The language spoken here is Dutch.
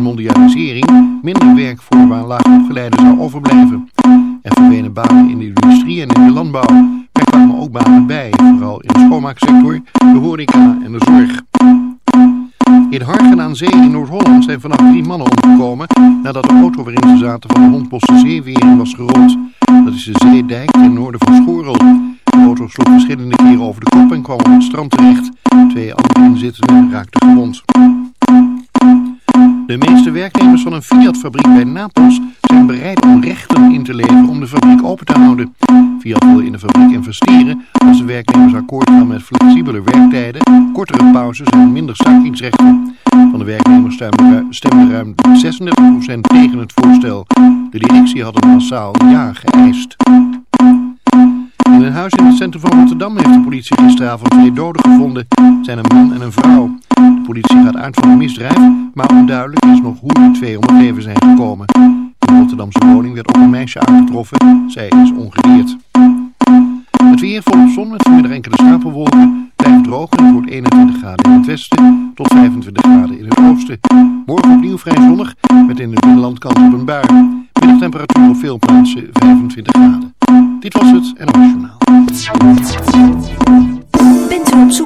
en mondialisering minder werk voor laag opgeleiden zou overblijven. Er verdwenen banen in de industrie en in de landbouw. Er kwamen ook banen bij, vooral in de schoonmaaksector, de horeca en de zorg. In Hargen aan Zee in Noord-Holland zijn vannacht drie mannen omgekomen nadat de auto waarin ze zaten van de Hondbosse Zeewering was gerold. Dat is de zeedijk ten noorden van Schorel. De auto sloeg verschillende keren over de kop en kwam op het strand terecht. Twee andere inzittenden raakten gewond. De meeste werknemers van een Fiat-fabriek bij Napels zijn bereid om rechten in te leveren om de fabriek open te houden. Fiat wil in de fabriek investeren als de werknemers akkoord gaan met flexibele werktijden, kortere pauzes en minder stakingsrechten. Van de werknemers stemden ruim 36% tegen het voorstel. De directie had een massaal ja geëist. In een huis in het centrum van Rotterdam heeft de politie gisteravond twee doden gevonden. Zijn een man en een vrouw. De politie gaat uit van een misdrijf, maar onduidelijk is nog hoe de twee om het leven zijn gekomen. In Rotterdamse woning werd ook een meisje aangetroffen. Zij is ongedeerd. Het weer volop zon met vanmiddag enkele stapelwolken. Blijft droog en het wordt 21 graden in het westen tot 25 graden in het oosten. Morgen opnieuw vrij zonnig met in het binnenland kans op een bui. Middagtemperatuur op veel plaatsen 25 graden. Dit was het NOS Journaal.